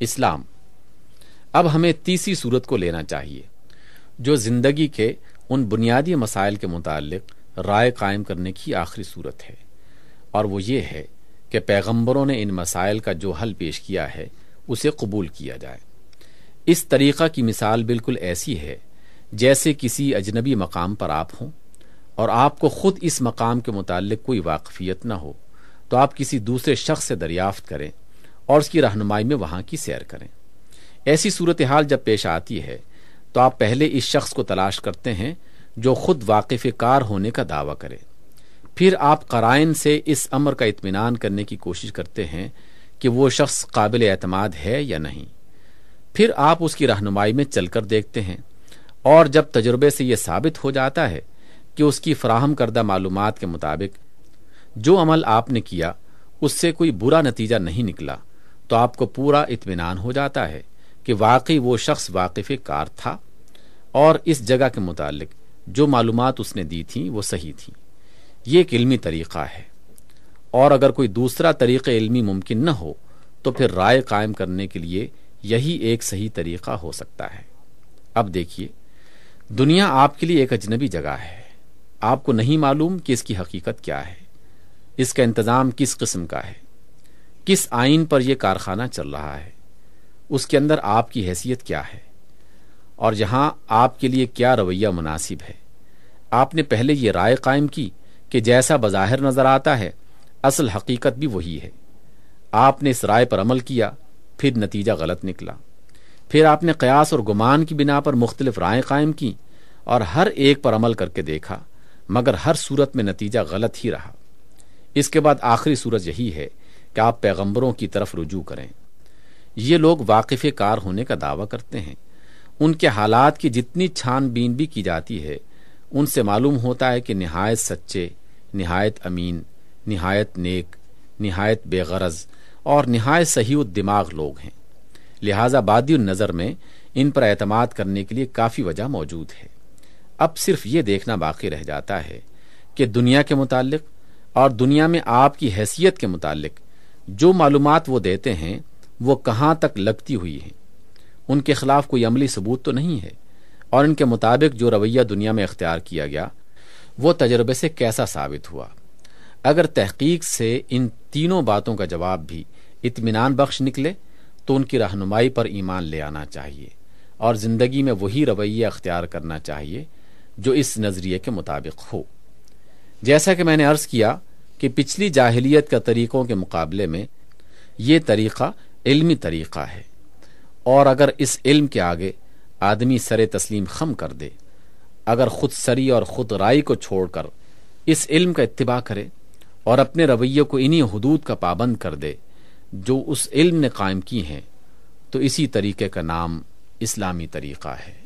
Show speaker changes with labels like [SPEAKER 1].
[SPEAKER 1] اسلام۔ اب ہمیں تیسری صورت کو لینا چاہیے، جو زندگی کے ان بنیادی مسائل کے متعلق رائے قائم کرنے کی آخری صورت ہے۔ اور وہ یہ ہے کہ پیغمبروں نے ان مسائل کا جو حل پیش کیا ہے، اسے قبول کیا جائے۔ اس طریقہ کی مثال بالکل ایسی ہے، جیسے کسی اجنبی مقام پر آپ ہوں اور آپ کو خود اس مقام کے متعلق کوئی واقفیت نہ ہو، تو آپ کسی دوسرے شخص سے دریافت کریں۔ اور اس کی رہنمائی میں وہاں کی سیر کریں۔ ایسی صورتحال جب پیش آتی ہے، تو آپ پہلے اس شخص کو تلاش کرتے ہیں جو خود واقف کار ہونے کا دعویٰ کرے۔ پھر آپ قرائن سے اس امر کا اطمینان کرنے کی کوشش کرتے ہیں کہ وہ شخص قابل اعتماد ہے یا نہیں۔ پھر آپ اس کی رہنمائی میں چل کر دیکھتے ہیں، اور جب تجربے سے یہ ثابت ہو جاتا ہے کہ اس کی فراہم کردہ معلومات کے مطابق جو عمل آپ نے کیا، اس سے کوئی برا نتیجہ نہیں نکلا۔ تو آپ کو پورا اطمینان ہو جاتا ہے کہ واقعی وہ شخص واقف کار تھا اور اس جگہ کے متعلق جو معلومات اس نے دی تھیں وہ صحیح تھیں۔ یہ ایک علمی طریقہ ہے۔ اور اگر کوئی دوسرا طریقہ علمی ممکن نہ ہو تو پھر رائے قائم کرنے کے لیے یہی ایک صحیح طریقہ ہو سکتا ہے۔ اب دیکھیے، دنیا آپ کے لیے ایک اجنبی جگہ ہے۔ آپ کو نہیں معلوم کہ اس کی حقیقت کیا ہے۔ اس کا انتظام کس قسم کا ہے۔ کس آئین پر یہ کارخانہ چل رہا ہے؟ اس کے اندر آپ کی حیثیت کیا ہے؟ اور جہاں آپ کے لیے کیا رویہ مناسب ہے؟ آپ نے پہلے یہ رائے قائم کی کہ جیسا بظاہر نظر آتا ہے، اصل حقیقت بھی وہی ہے۔ آپ نے اس رائے پر عمل کیا، پھر نتیجہ غلط نکلا۔ پھر آپ نے قیاس اور گمان کی بنا پر مختلف رائے قائم کی اور ہر ایک پر عمل کر کے دیکھا، مگر ہر صورت میں نتیجہ غلط ہی رہا۔ اس کے بعد آخری صورت یہی ہے کہ آپ پیغمبروں کی طرف رجوع کریں۔ یہ لوگ واقف کار ہونے کا دعویٰ کرتے ہیں۔ ان کے حالات کی جتنی چھان بین بھی کی جاتی ہے، ان سے معلوم ہوتا ہے کہ نہایت سچے، نہایت امین، نہایت نیک، نہایت بے غرض اور نہایت صحیح دماغ لوگ ہیں۔ لہذا بادی النظر میں ان پر اعتماد کرنے کے لیے کافی وجہ موجود ہے۔ اب صرف یہ دیکھنا باقی رہ جاتا ہے کہ دنیا کے متعلق اور دنیا میں آپ کی حیثیت کے متعلق جو معلومات وہ دیتے ہیں، وہ کہاں تک لگتی ہوئی ہیں؟ ان کے خلاف کوئی عملی ثبوت تو نہیں ہے؟ اور ان کے مطابق جو رویہ دنیا میں اختیار کیا گیا، وہ تجربے سے کیسا ثابت ہوا؟ اگر تحقیق سے ان تینوں باتوں کا جواب بھی اطمینان بخش نکلے، تو ان کی رہنمائی پر ایمان لے آنا چاہیے، اور زندگی میں وہی رویہ اختیار کرنا چاہیے جو اس نظریے کے مطابق ہو۔ جیسا کہ میں نے عرض کیا کہ پچھلی جاہلیت کا طریقوں کے مقابلے میں یہ طریقہ علمی طریقہ ہے اور اگر اس علم کے آگے آدمی سر تسلیم خم کر دے، اگر خود سری اور خود رائی کو چھوڑ کر اس علم کا اتباع کرے اور اپنے رویے کو انہی حدود کا پابند کر دے جو اس علم نے قائم کی ہیں، تو اسی طریقے کا نام اسلامی طریقہ ہے۔